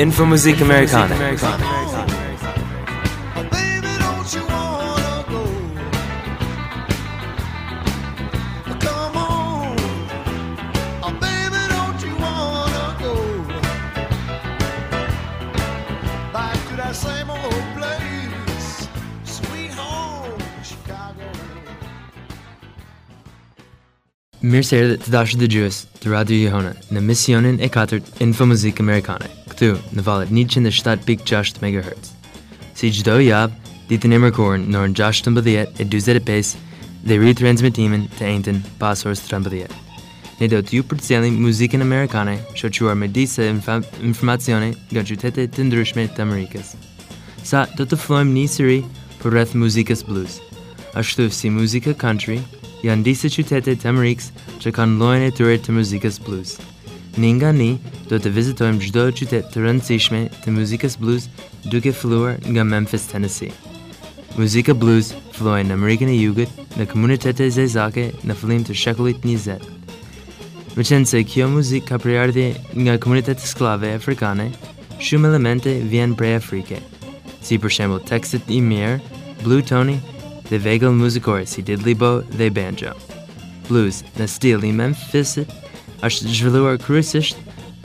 Infomusik Americana. Baby, don't you wanna go? Come on, oh, baby, don't you wanna go back to that same old place, sweet home, Chicago? Mir ser të dashur dëgjues të Radio Jehona në misionin e katërt Infomusik Americane, këtu në valët 107.6 MHz. Si çdo javë, ditën e mërkurën në orën 16:45 dhe ritransmetimin të njëjtën pas orës 13. Ne do t'ju përcjellim muzikën amerikane, shoqëruar me disa infa- informacione nga qytetet të ndryshme të Amerikës. Sa do të fillojmë një seri për rreth muzikës blues. Ashtu si muzika country, janë disa qytete të Amerikës që kanë llojin e tyre të muzikës blues. Një nga një, do të vizitojmë çdo qytet të rëndësishme të muzikës blues duke filluar nga Memphis, Tennessee. Muzika blues filloi në Amerikën e Jugut në komunitete zezake në fillim të shekullit 20. Me qenë se kjo muzik ka prejardhje nga komunitetet sklave afrikane, shumë elemente vjen prej Afrike, si për shembull tekstet i mirë, Blue Tony dhe vegël muzikore si diddley bow dhe banjo. Blues në stil i Memphisit është zhvilluar kryesisht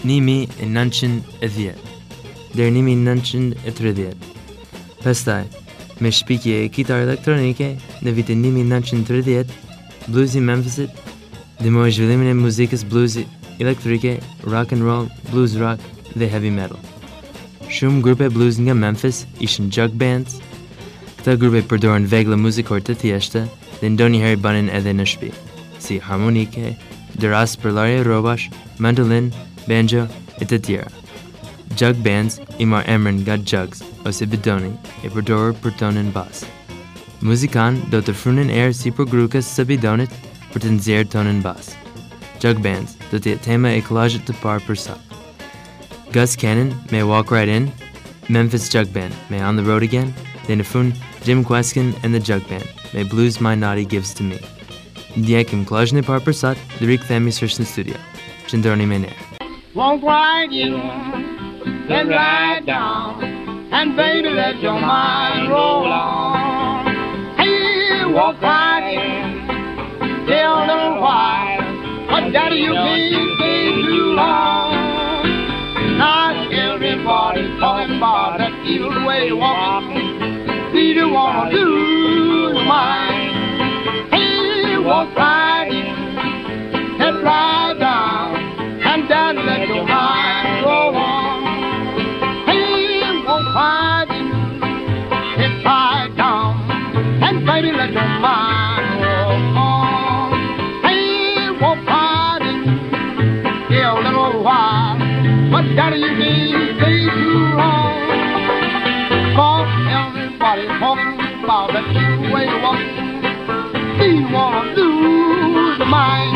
1910 deri në 1930. Pastaj, me shpikje e kitar elektronike në vitin 1930, blues i Memphisit ndihmoi zhvillimin e muzikës blues elektrike, rock and roll, blues rock dhe heavy metal. Shumë grupe blues nga Memphis ishin jug bands. Këta grupe përdoren vegla muzikore të thjeshta dhe ndonjëherë banin edhe në shtëpi, si harmonike, dëras për larje rrobash, mandolin, banjo e të. Jug bands Imar emrin nga jugs ose bidoni e përdorur për tonën bas. Muzikan do të frunin erë si për grukës së bidonit për të tonën bas. Jug bands do jetë tema e parë për sot. Gus Cannon me Walk Right In, Memphis Jug Band me On the Road Again, fund Jim Kweskin and the Jug Band may Blues My Naughty Gives to Me. Ndjekim kollazhin e parë për dhe në studio. Qëndroni me ne. Walk right in, then right down, and baby let your mind roll on. Hey, right in, stay a little while, but daddy you can't stay too long. Not everybody's talking about that evil way you walk. See you wanna do the mind. Walk right in, head right down, and then let your mind go on. Hey, walk right in, head right down, and baby let your mind go on. Hey, walk right in, yeah, a little while, but daddy you can't stay too long. Cause everybody's talking about that new way to walk. Wanna lose your mind?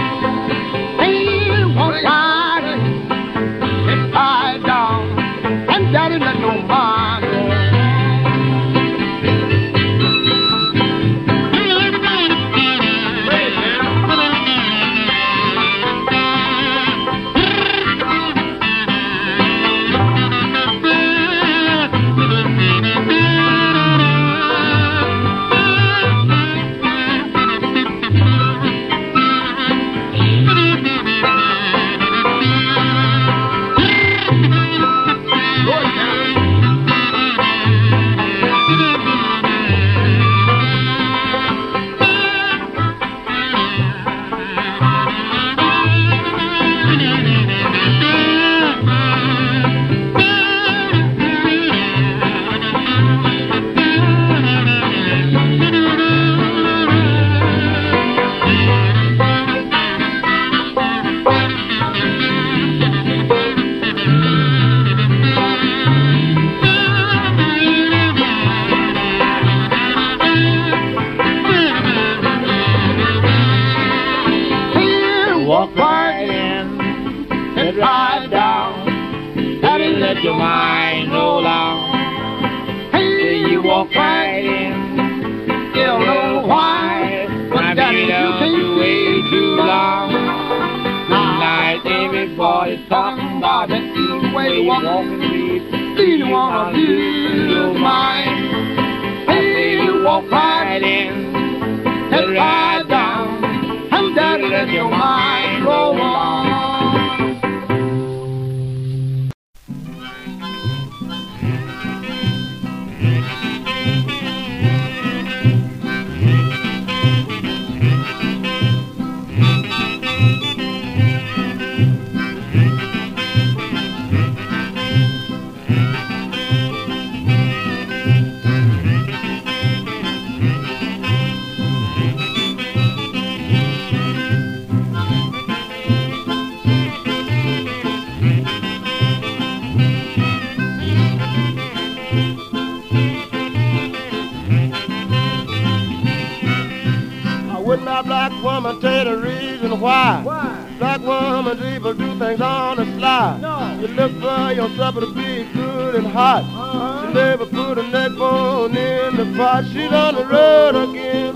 Woman tell the reason why. Why? Black woman people do things on the sly. No. You look for your supper to be good and hot. Uh-huh. She never put a neck bone in the pot. She's on the road again.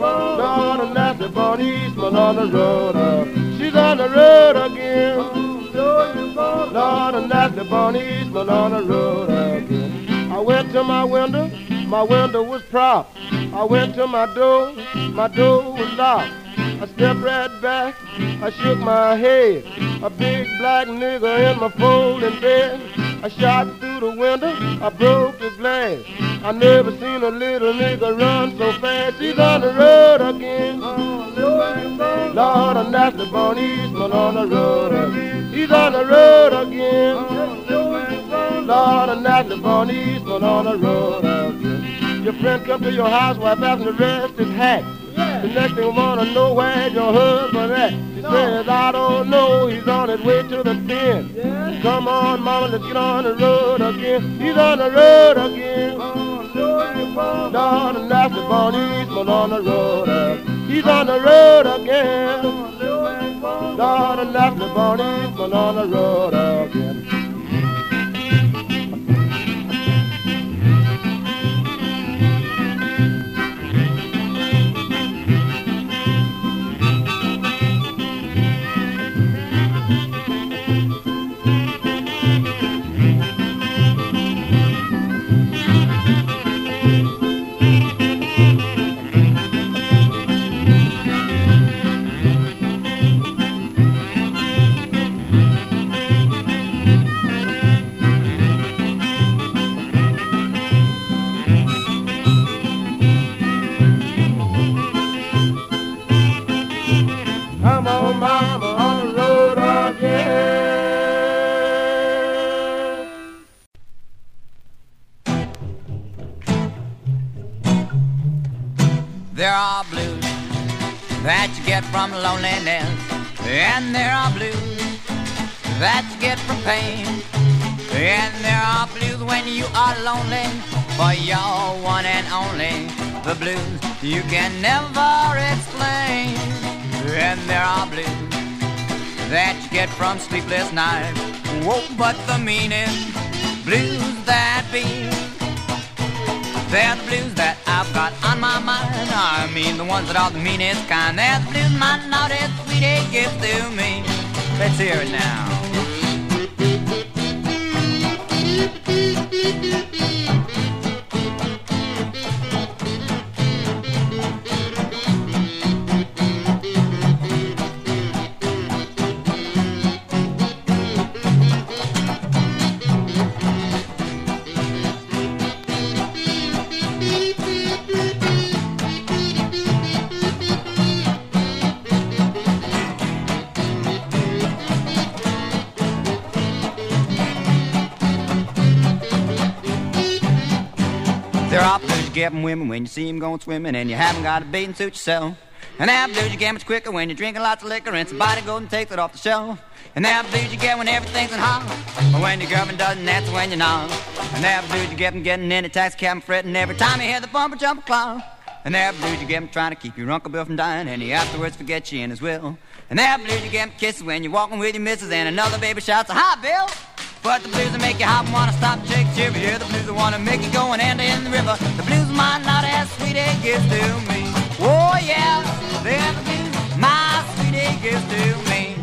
Lord, a nasty born Eastman on the road. uh. She's on the road again. Lord, a nasty born Eastman on the road again. I went to my window, my window was propped. I went to my door, my door was locked. I stepped right back, I shook my head. A big black nigger in my folding bed. I shot through the window, I broke the glass. I never seen a little nigga run so fast. He's on the road again. Lord, a nasty born Eastman on the road. again. He's on the road again. Lord, a nasty born Eastman on the road again. Your friend come to your house while passing the rest his hat. The next thing wanna know where your husband at. She says, I don't know, he's on his way to the pen. Come on, mama, let's get on the road again. He's on the road again. Lord, a nasty born Eastman on the road. uh, He's on the road again. Lord, a nasty born Eastman on the road again. There are blues that you get from loneliness, and there are blues that you get from pain. And there are blues when you are lonely, for you're one and only. The blues you can never explain. And there are blues that you get from sleepless nights. Whoa, but the meaning blues that be they're the blues that I've got on my mind. I mean the ones that are the meanest kind. They're the blues my naughty sweetie gives to me. Let's hear it now. From women when you see them going swimming and you haven't got a bathing suit yourself. And that blues you get much quicker when you're drinking lots of liquor and somebody goes and takes it off the shelf. And that blues you get when everything's in hot. But when your girlfriend doesn't, that's when you're not. And that blues you get from getting in a taxi cab and fretting every time you hear the bumper jumper clock. And that blues you get from trying to keep your Uncle Bill from dying and he afterwards forgets you in his will. And that blues you get from kisses when you're walking with your missus and another baby shouts, Hi, Bill! But the blues that make you hop and wanna stop shake shiver. Yeah, the blues that wanna make you go and end in the river. The blues my naughty ass sweetie gives to me. Oh yeah, they're the blues. my sweetie gives to me.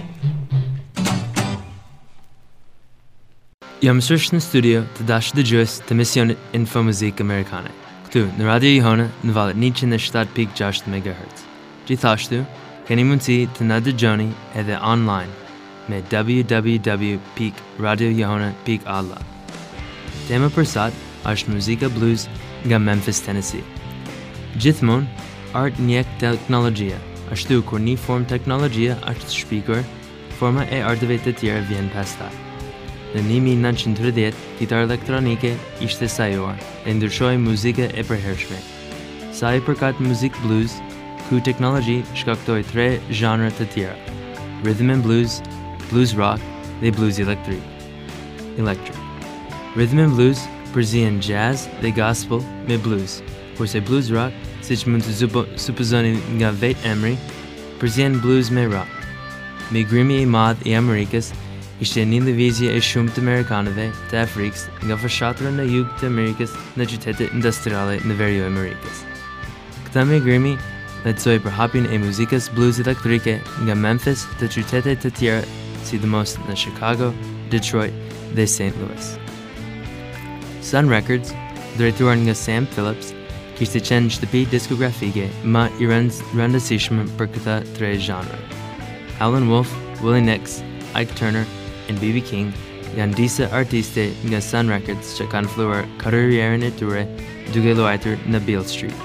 Jam sirch na studio tá dais de Joes de Mission Infomusiek Americana. Tú na radio Jehona na ní sin na stad peak 6 MHz. Dí táistú, Kenny muntí tá na de Johnny e de online me www.radiojahona.alla. Tema për sat është muzika blues nga Memphis, Tennessee. Gjithmonë, art njek teknologjia, ashtu kur një form teknologjia është shpikur, forma e artëve të tjera vjen pas ta. Në 1930, gitarë elektronike ishte sajuar e ndryshoi muzika e përhershme. Sa i përkat muzik blues, ku teknologji shkaktoi tre zhanre të tjera: rhythm and blues, blues rock dhe blues electric. Electric. Rhythm and blues përzihen jazz dhe gospel me blues, kurse blues rock, siç mund të supozoni nga vet emri, përzihen blues me rock. Migrimi i madh i Amerikës ishte një lëvizje e shumë të Amerikanëve të Afrikës nga fshatrën në jug të Amerikës në qytetet industriale në veriu Amerikës. Këta me migrimi letësoj për hapin e muzikës blues elektrike nga Memphis të qytetet të tjera si the most in the Chicago, Detroit, de St. Louis. Sun Records, diretor nga Sam Phillips, kiste change de pi discografige ma i randa sishma per kata tre genre. Howlin' Wolf, Willie Nix, Ike Turner, and B.B. King, Gandisa artiste nga Sun Records cha confluer karrieren eture duge loiter na Beale Street.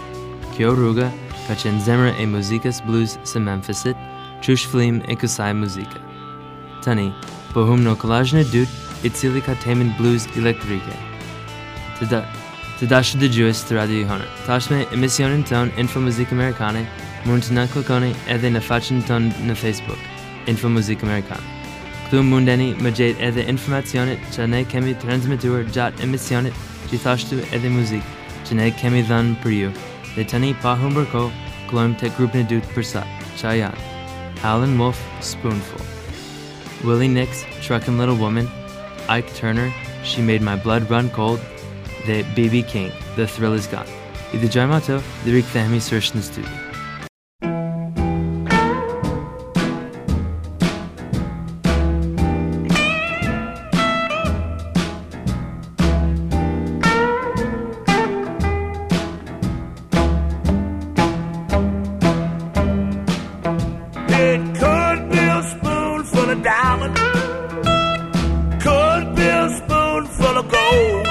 Kyo Ruga, kachen zemra e musicas blues sa Memphisit, trush flim e kusai. Tani, po hum në kolajnë e dytë i cili ka temin blues elektrike. Të da, të dashë dë gjues të Radio Hona, tashme emisionin ton Info Muzikë Amerikane mund të në klikoni edhe në faqen ton në Facebook, Info Muzikë Amerikane. Këtu mundeni më gjetë edhe informacionet që ne kemi transmituar gjatë emisionit, gjithashtu edhe muzikë që ne kemi dhënë për ju. Dhe tani pa humbër kohë, glojmë të grupën e dytë përsa, që janë Alan Wolf Spoonful. Willie Nix, Truckin' Little Woman, Ike Turner, She Made My Blood Run Cold, the BB King, The Thrill Is Gone. I dy gjajmë ato dhe rikëthehemi sërsh në studio. It could spoonful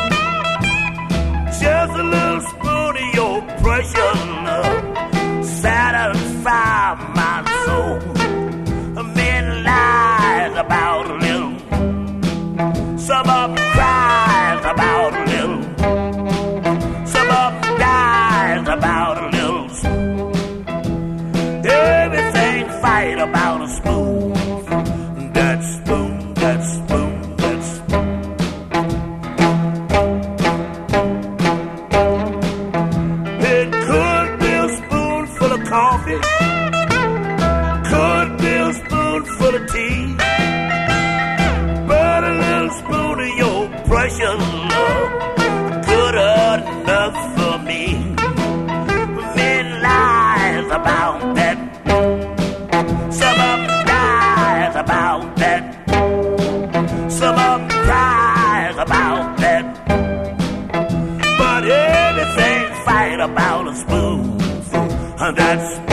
about a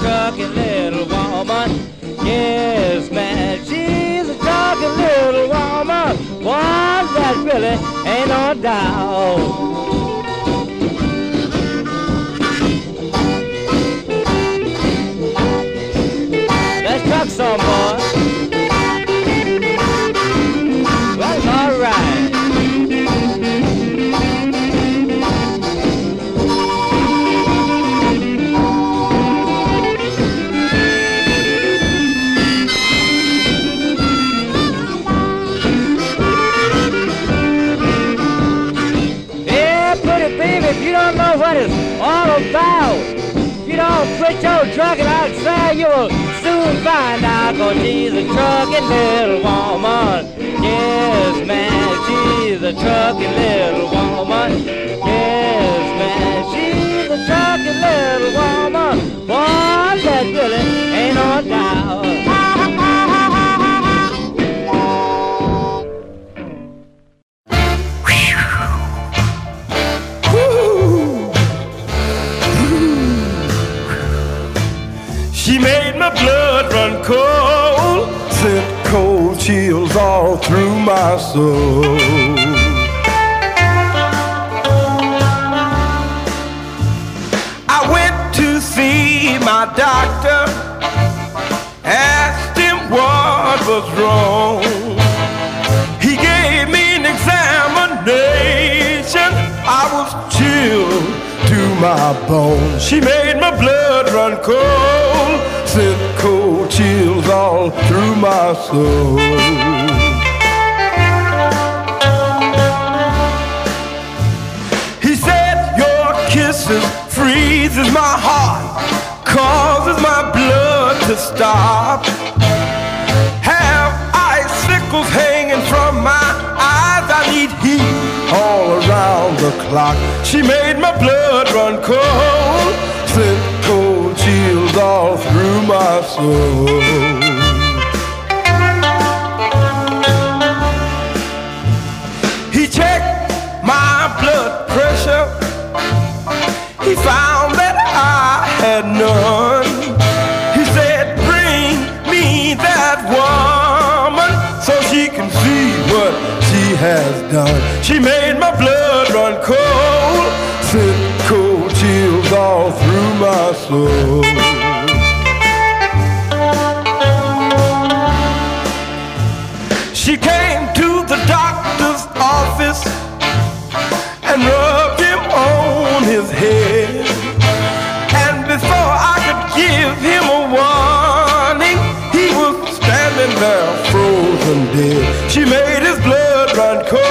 a little woman. Yes, man, she's a trucking little woman. Boy, that really ain't no doubt. It's all about, you don't quit your trucking outside, you'll soon find out, cause she's a trucking little woman. Yes, man, she's a trucking little woman. Yes, man, she's a trucking little woman. Boy, that really ain't no doubt. My blood run cold, sent cold chills all through my soul. I went to see my doctor, asked him what was wrong. He gave me an examination. I was chilled to my bones. She made my blood run cold, all through my soul. He said, Your kisses freezes my heart, causes my blood to stop. Have icicles hanging from my eyes. I need heat all around the clock. She made my blood run cold, all through my soul. He checked my blood pressure. He found that I had none. He said, Bring me that woman so she can see what she has done. She made my blood run cold, sent cold chills all through my soul. Doctor's office and rubbed him on his head. And before I could give him a warning, he was standing there frozen dead. She made his blood run cold,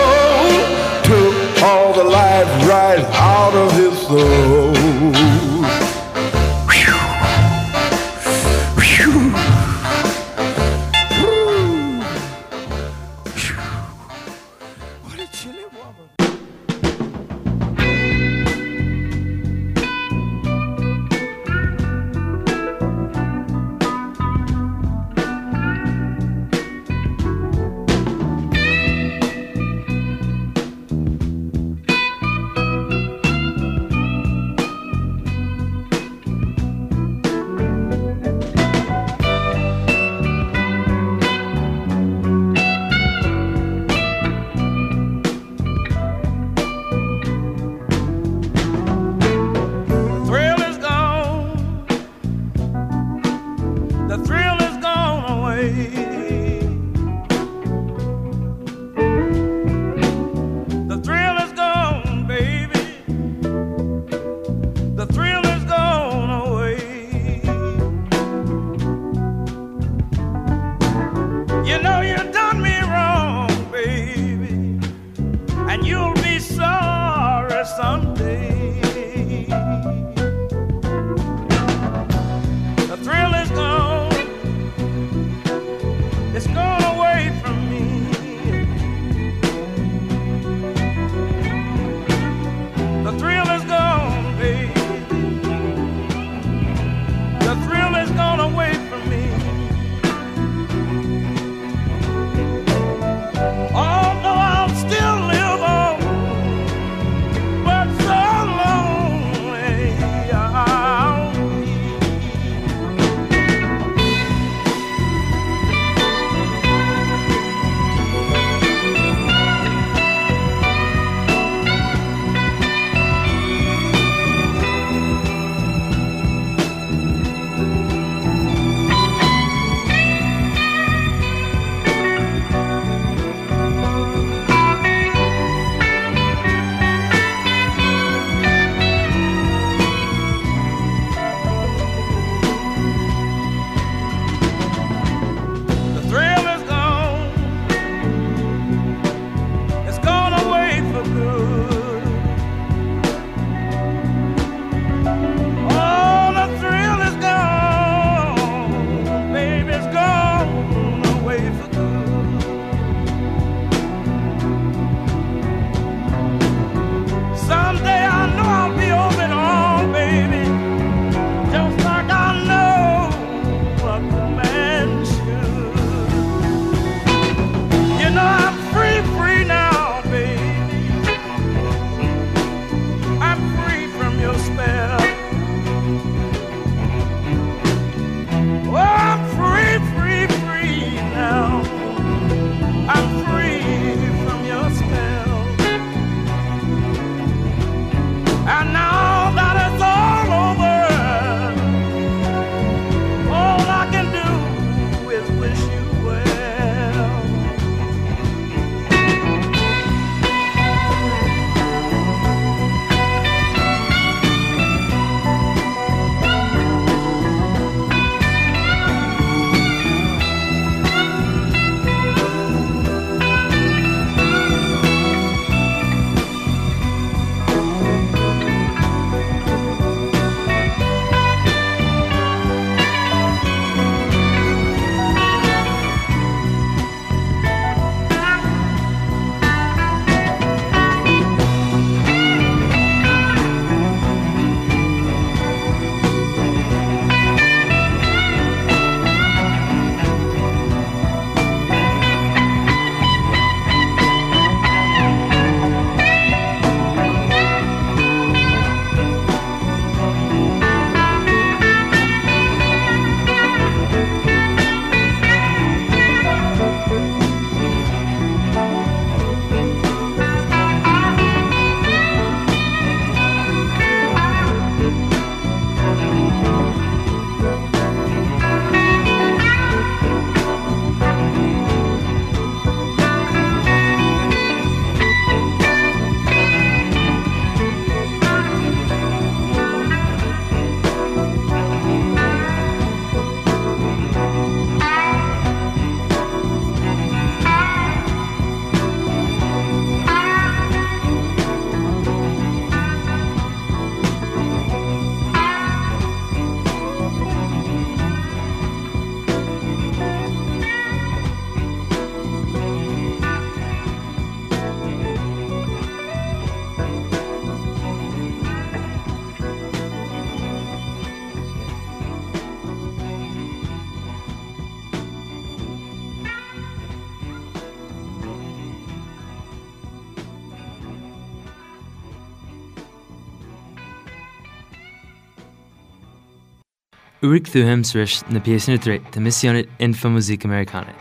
ju rikthyhem sërish në pjesën e tretë të misionit Info Muzikë Amerikane.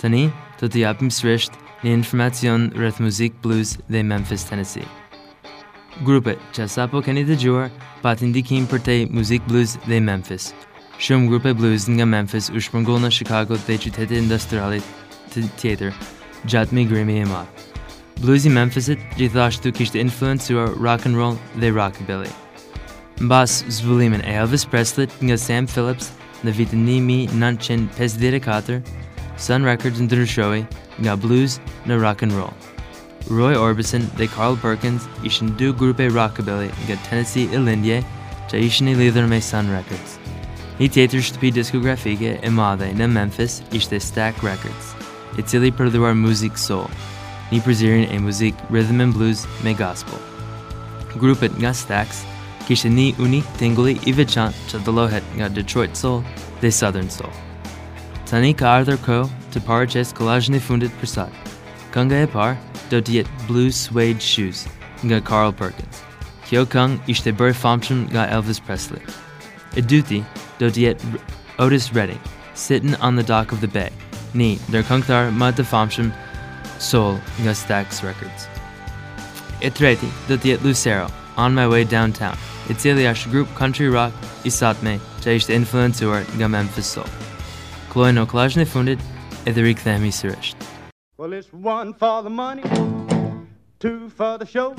Tani, do të japim sërish në informacion rreth muzik blues dhe Memphis, Tennessee. Grupet që asapo keni dëgjuar pati ndikim për te muzik blues dhe Memphis. Shumë grupe blues nga Memphis u shpërngull në Chicago dhe qytete industrialit të tjetër gjatë migrimi e madh. Bluesi Memphisit gjithashtu kishte influencuar rock and roll dhe rockabilly. Mbas zbulimin e Elvis Presley nga Sam Phillips në vitin 1954, Sun Records ndryshoi nga blues në rock and roll. Roy Orbison dhe Carl Perkins ishin dy grupe rockabilly nga Tennessee e lindje që ishin i lidhur me Sun Records. Një tjetër shtëpi diskografike e madhe në Memphis ishte Stack Records, i cili përdhuar muzik soul, një përzirin e muzik rhythm and blues me gospel. Grupet nga Stacks kishte një unik tingulli i veçant që dëlohet nga Detroit Soul dhe Southern Soul. Tani ka ardhur kohë të parë qes kolajnë e fundit për sot. Kënga e do të Blue Suede Shoes nga Carl Perkins. Kjo këngë ishte bërë famshëm nga Elvis Presley. E dyti do të Otis Redding, Sitting on the Dock of the Bay, një ndër këngëtar më të famshëm soul nga Stax Records. E treti do të Lucero, On My Way Downtown, i cili është grup country rock i satme që ishte influencuar nga Memphis Soul. Klojnë në klajnë e fundit edhe rikëthemi sërisht. Well, it's one for the money, two for the show,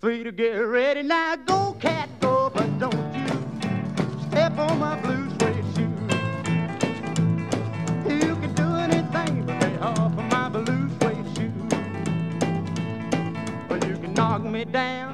three to get ready. Now go, cat, go, but don't you step on my blue suede. You can do anything but lay off of my blue suede shoe. You can knock me down,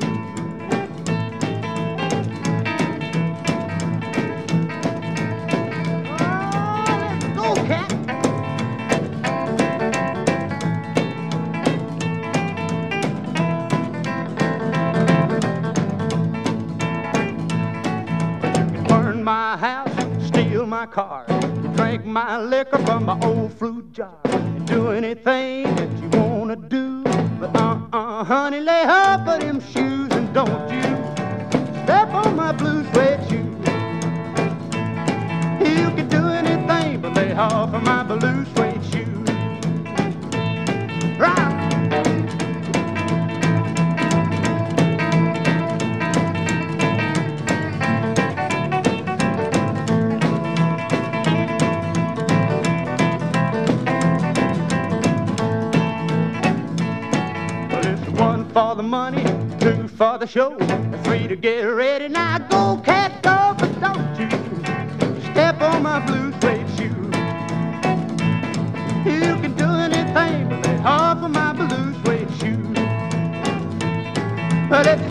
Car, drink my liquor from my old fruit jar, and do anything that you wanna do. But uh-uh, honey, lay off of them shoes and don't you step on my blue suede shoe. You can do anything but lay off of my money, two for the show, three to get ready. Now go, cat, go, but don't you step on my blue suede shoe. You can do anything but lay off of my blue suede shoe. Well, it's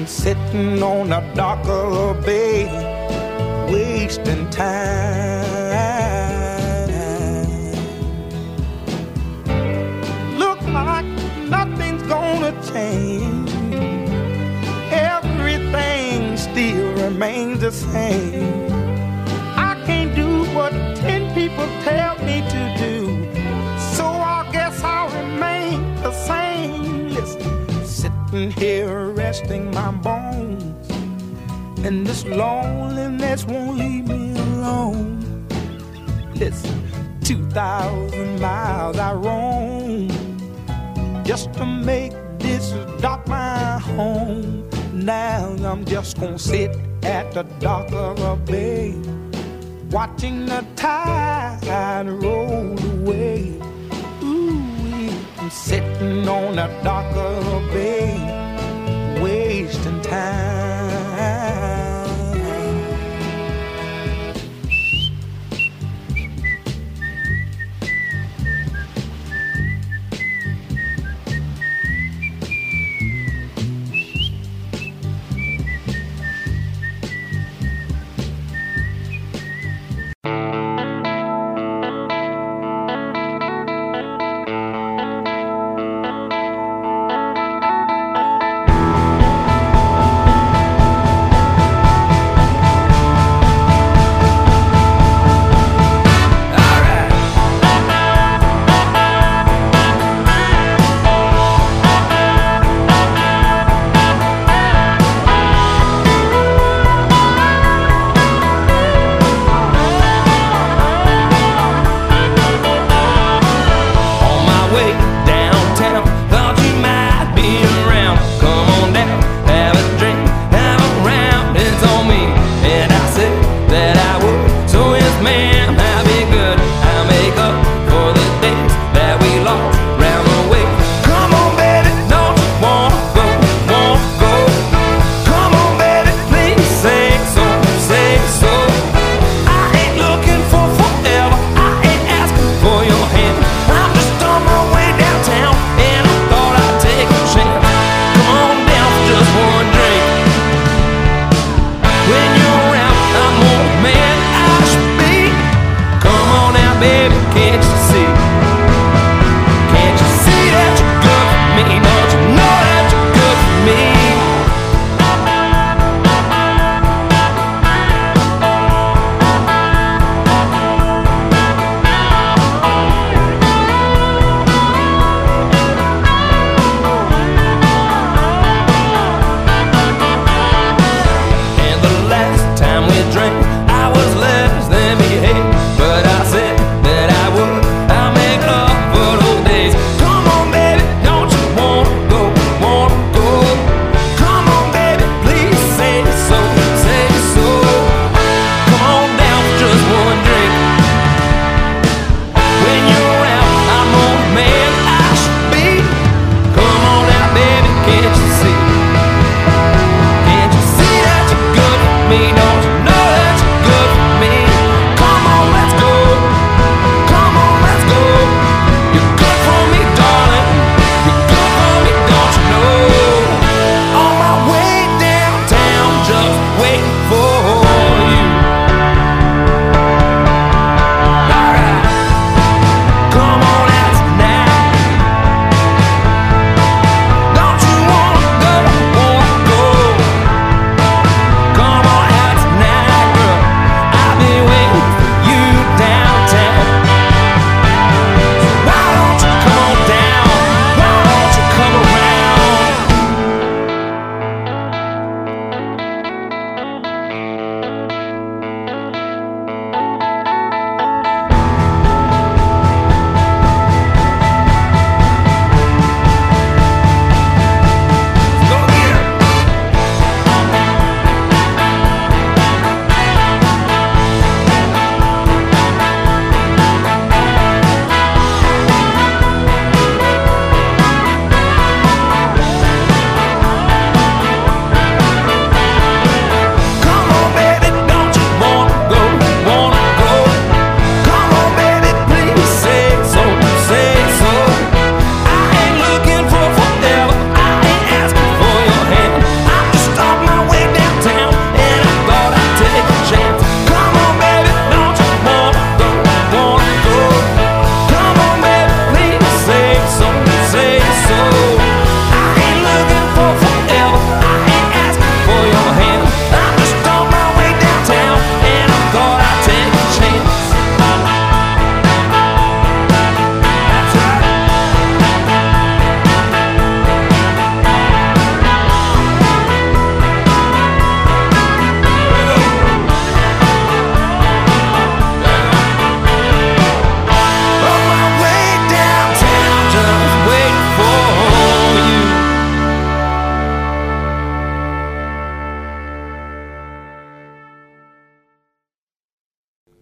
been sitting on the dock of the bay, wasting time. Look like nothing's gonna change. Everything still remains the same. I can't do what ten people tell me to do, so I guess I'll remain the same. Sitting here resting my bones, and this loneliness won't leave me alone. Listen, 2,000 miles I roam just to make this dock my home. Now I'm just gonna sit at the dock of a bay, watching the tide roll away. Ooh, sitting on the dock of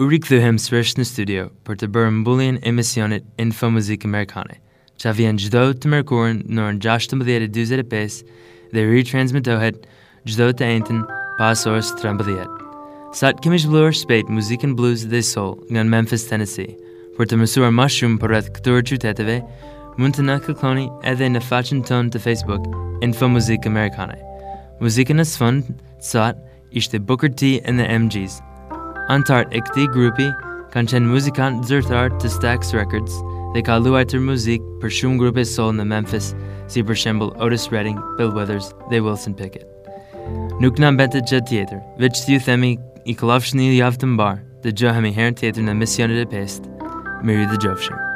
Urik dhuhem srish na studio për të bërë mbulljen e misionit Info Muzik Amerikane, që vjen gjdo të mërkurën në në 16.25 dhe retransmitohet gjdo të enten pas orës 13. Sot kemi zhvluar shpejt muzikën blues dhe soul nga Memphis, Tennessee. Për të mësuar më shumë për rreth këtyre qyteteve, mund të na kërkoni edhe në faqen tonë të Facebook Info Muzik Amerikane. Muzikën në sfond sot ishte Booker T and the MGs. Antarët e këtij grupi kanë qenë muzikantë zyrtar të Stax Records dhe ka luajtur muzik për shumë grupe soul në Memphis, si për shembull Otis Redding, Bill Withers dhe Wilson Pickett. Nuk na mbetet gjë tjetër, veç t'ju themi i kalofshni javë të mbar, dhe gjohemi herën tjetër në misionet e pest. Mirë dhe gjofshim.